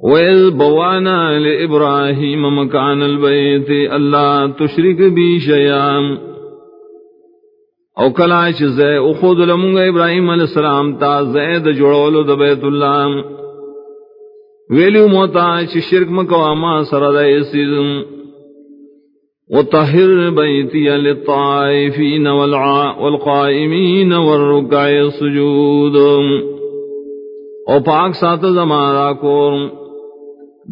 وَإِذْ بَوَّأْنَا لِإِبْرَاهِيمَ مَكَانَ الْبَيْتِ أَلَّا تُشْرِكْ بِي شَيْئًا او کلاش زے او خود لمونگا ابراہیم علیہ السلام تا زید جوڑولو دا بیت اللہ ویلیو موتا چی شرک مکو ما سرد ایسیزم وطہر بیتی للطائفین والقائمین والرکع السجود او پاک سات زمارا کورم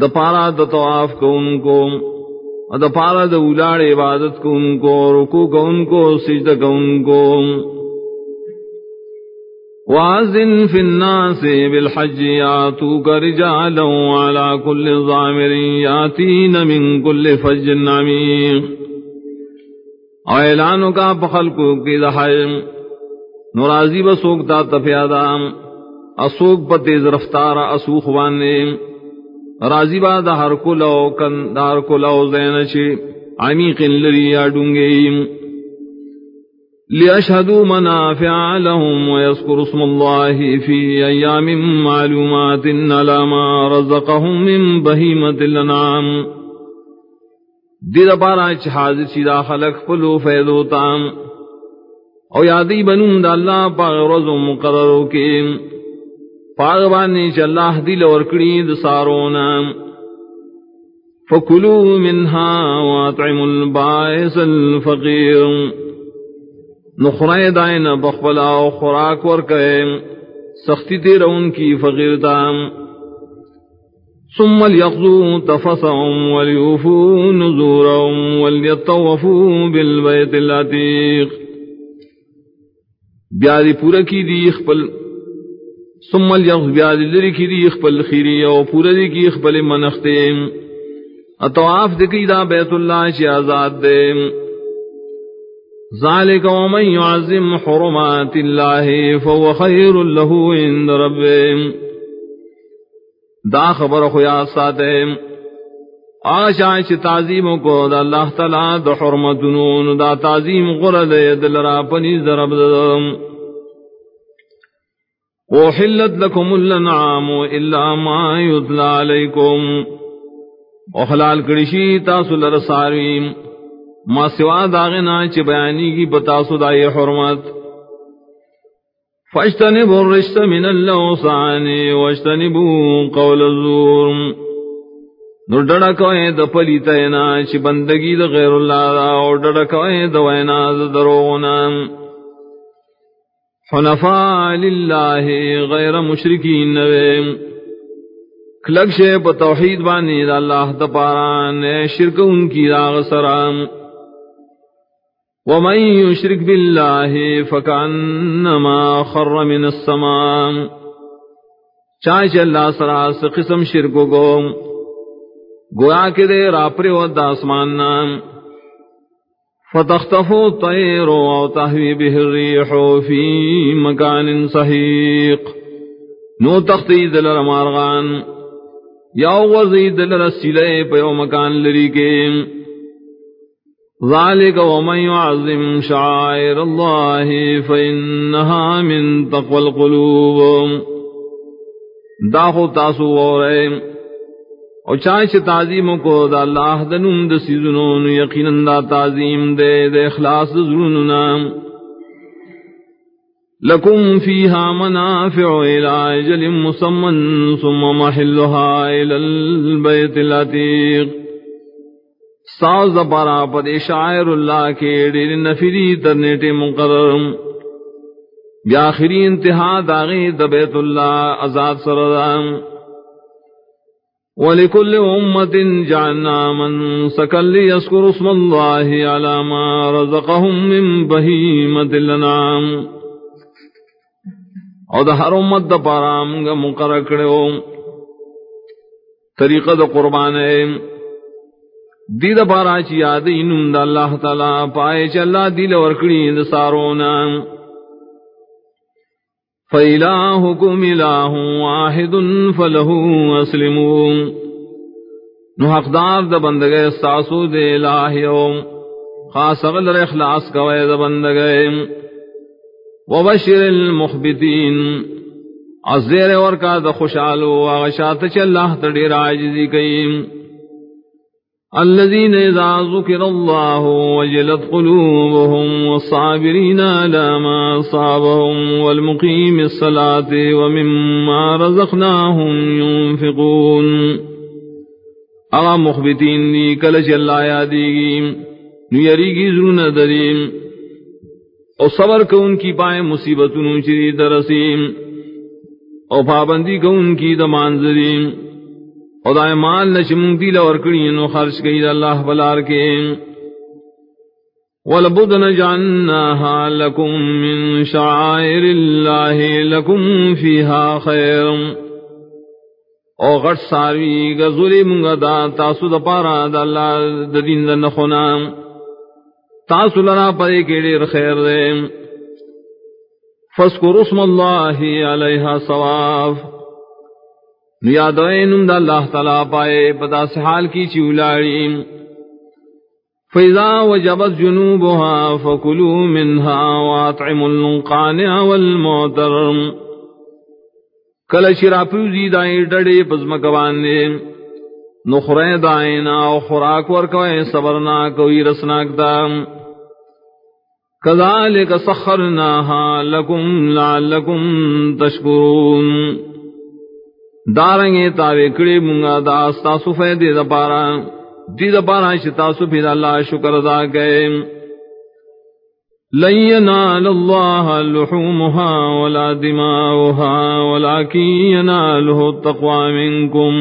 د پارا د طواف کو ان کو اور د پارا د اولاد عبادت کو ان کو رکو کو ان کو سجدہ کو ان کو وازن فی الناس بالحج یاتوک رجالا وعلا کل ضامر یاتین من کل فج عمیق او اعلانو کا پخلقو کی دحیم نرازی بسوکتا تفیادام، اسوک پتیز رفتار اسوخ وانے راضی با دا ہر کو لو کن دار کو لو زین چی. عمیق لری اڈونگے لیشهدوا منافع لهم ويذكروا اسم الله في ايام معلومات على ما رزقهم من بهيمه الانعام دید پارا چ حاضر چی دا خلق پلو فیدو تام او یادی بنون دا اللہ پا غرز مقررو کے پاغبانی چ اللہ دل اور کڑی د سارونا فکلوا منها واطعموا البائس الفقير. نخرائے دائن بخبلا و خوراک ور کرے سختی تیر ان کی فقیر دام ثم ليقضوا تفسهم وليوفوا نذورهم وليطوفوا بالبيت العتيق بیادی پورا کی دی خپل ثم اليغز بیاد لری کی دی اخبل خیری او پورا دی کی اخبل منختے اتواف دکی دا بیت اللہ چی آزاد دے ذالک ومن يعظم حرمات اللہ فهو خیر له عند رب دا خبر خویا ساتے آشا چی تعظیم کو دا اللہ تعالی دا حرمتنون دا تعظیم غرد دل را پنیز در رب دم وحلت لكم الانعام الا ما يتلى عليكم وحلال کرشی تاسو لر سارویم ما سوا داغنا چی بیانی کی بتاسو دائی حرمت۔ فاجتنبوا الرشت من اللوصان واجتنبوا قول الزور۔ نو ڈڑا کوئے دا پلیتینا چی بندگی دا غیر اللہ دا اور ڈڑا کوئے دا وینا دا دروغنا حنفاء للہ غیر مشرکین نویم کلک شے پا توحید بانی دا اللہ تپاران شرک ان کی راغ سرام ومن یشرک باللہ فکانما خر من السماء چاہے اللہ سراس قسم شرکو گو. گویا کے دے راپرے ود آسمان نام. فتختفو الطير او تهوي به الريح في مكان صحيق نو تختی دل مارغان، یا وزی دل رسیلے پیو مکان لری کے ذالک ومن يعظم شعائر الله فإنها من تقوى القلوب. داخو تاسو ورائم او چاہے چھ تعظیم کو دا اللہ دنم دا سیزنون یقیناً دا تعظیم دے دے اخلاص دا ظلننا لکم فیہا منافع الى جل مسمن ثم محلها الى البیت الاتیق ساز دا پارا پد شاعر اللہ کے دیر نفری ترنیٹ مقرر۔ بیاخری انتہا داغی دا بیت اللہ ازاد سردام ولكل أمة جعلنا من سكن ليذكر اسم الله على ما رزقهم من بهيمة الأنعام. او دا ہر امت دا پارا منگا مقرر کرے ہو طریقہ دا قربان ہے. دی دا پارا چی یادی نم دا اللہ تعالی پائے چا اللہ دیل ورکڑی دا سارونا. فإلهكم إله واحد فله أسلمون نو حقدار دا بندگے، ساسو دے الہیو. خاص غلر اخلاص کوئے دا بندگے. وبشر المخبتین ازیر اور کا د خوشالو اغشات چ اللہ تڑی راجزی کئیم. الذين اذا ذكر الله وجلت قلوبهم والصابرين على ما صابهم والمقيم الصلاة ومما رزقناهم ينفقون. اغا مخبتين لي كلش الله ياديهم نيريگي زرون دريم. او صبر کو ان کی پائے مصیبتوں چری درسیم او پابندی کو ان کی دمانزریم او دا مال نشمون دیل ورکڑی نو خرچ گئی دا اللہ بلار کے ولبدن جعناها لکم من شعائر اللہ لکم فیها خیر او غٹ ساروی گزولی منگا دا تاسو دا پارا دا اللہ دا دین دا نخونا تاسو لنا پدے کے خیر دے فسکر اسم اللہ علیہ صواف نو نیادوئے نم دا اللہ تعالیٰ پائے، پتا سے حال کی چیولاڑی فیضا وجبت جنوبها فکلوا منها واطعموا القانع والمعترم کل شراپو زیدائی ڈڑے پزمکوان نے۔ نخرے دائنا و خوراک ورکوئے صبرنا کوئی رسناک دام کذالک سخرناها لکم لعلکم تشکرون۔ دارنگے تاوے کڑے منگا دا ستاسو فیدے دا پارا۔ دی دا پارا شتاسو پھر اللہ شکر دا گئے لن ينال الله لحومها ولا دماؤها ولكن يناله التقوى منكم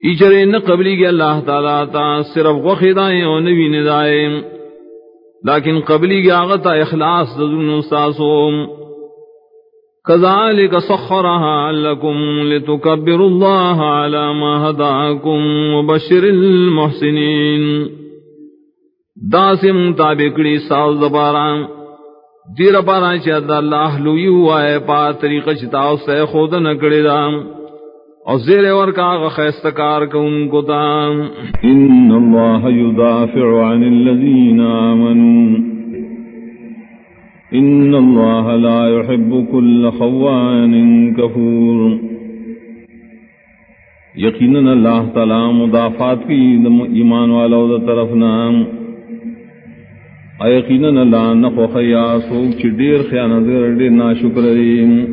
ایچرے نہ قبلی کے اللہ تعالیٰ تا صرف غخدائیں اور نبی ندائیں۔ لیکن قبلی کے آغتا اخلاص دزون استاسوں كذلك سخرها لكم لتكبروا الله على ما هداكم وبشر المحسنين. داسم مطابق ساز دباران دیر باران چاہد اللہ لوی ہوا ہے پا طریقہ چتاو سے خود نکڑی دام اور زیر اور کا خیستکار کا ان کو دام ان اللہ يدافع عن الذین آمنوا. ان اللہ لا يحب كل خوان كفور۔ یقینا اللہ تعالی مدافعات کی ایمان والو دا طرف نام۔ یقینا اللہ نخو خیا سوک چی دیر خیانت دیر ناشکر ریم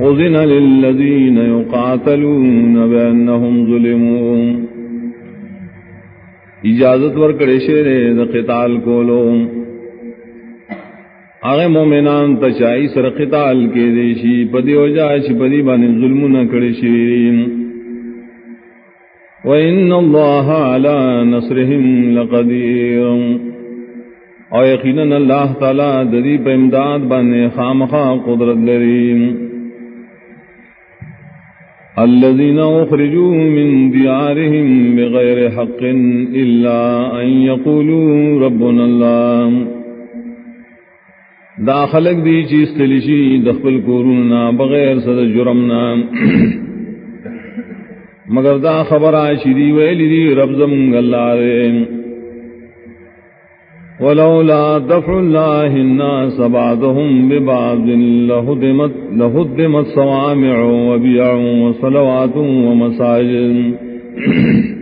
وزن للذین یقاتلون بأنهم ظلمون۔ اجازت ورکڑے شیرے دا قتال کولوں آغے مومنان تچائی سر قتال کے دیشی، پدی ہو جائے چھ پدی بانی ظلم نہ کڑی شیرین۔ وَإِنَّ اللَّهَ عَلَى نَصْرِهِمْ لَقَدِيرٌ۔ او یقیناً اللہ تعالی دری پہ امداد بانے خامخا قدرت لریم الذين اخرجوا من ديارهم بغير حق الا ان يقولوا ربنا الله۔ دا خلق دی چیز تلیشی دخل کورونا بغیر صد جرمنا مگر دا خبر آشی دی ویلی دی رب زمنگ اللہ رے ولولا دفع اللہ الناس بعضهم ببعض لهدمت, لهدمت صوامع وبيع وصلوات ومساجد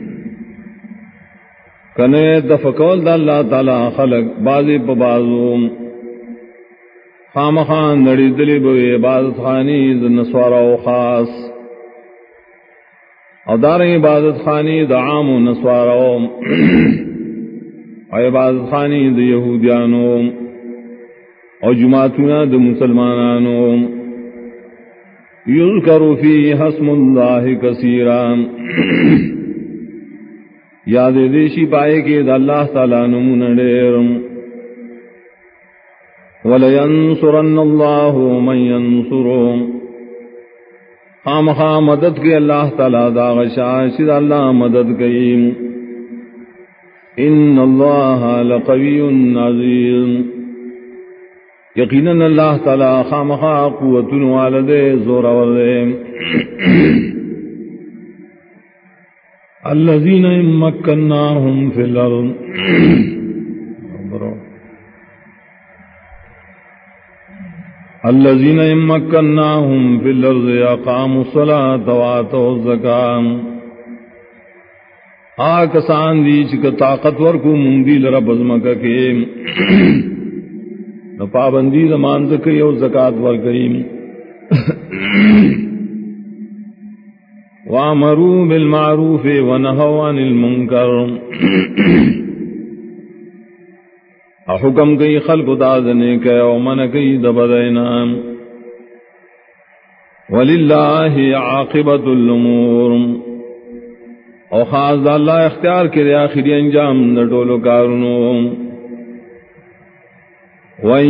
کنے دفع دفقول دا اللہ تعالی خلق بعضی پا خام خان نڑی دلی بوی عبادت خانی نسوارا و خاص. او دارنگ عبادت خانی دا عام و نسوارا و عبادت خانی دا یہودیانو او جماعتنا دا مسلمانانو. یذکر فی حسم اللہ کثیران یاد دیشی پائے کہ دا اللہ تعالیٰ نمون ڈیرم ولینصرن اللہ من ینصرون خام خام مدد کی اللہ تعالی دا غشاشد اللہ مدد کی ان اللہ لقوی عزیز. یقینا اللہ تعالی خام خام قوت والدے زور والدے الذين مكناهم في الارض. الذين مكناهم في الأرض أقاموا الصلاة وآتوا الزكاة. آکسان دی چکا طاقتور کو مندی لرا بزمکا کے۔ پابندی زمان دکی اور زکاة ورکیم وامروا بالمعروف ونهوا عن المنکر۔ حکم کئی خلق دادنے کے او من کئی دبدینا. وللہ عاقبت الامور او خاص دا اللہ اختیار کرے آخری انجام نڈولو کارنو. وَإِن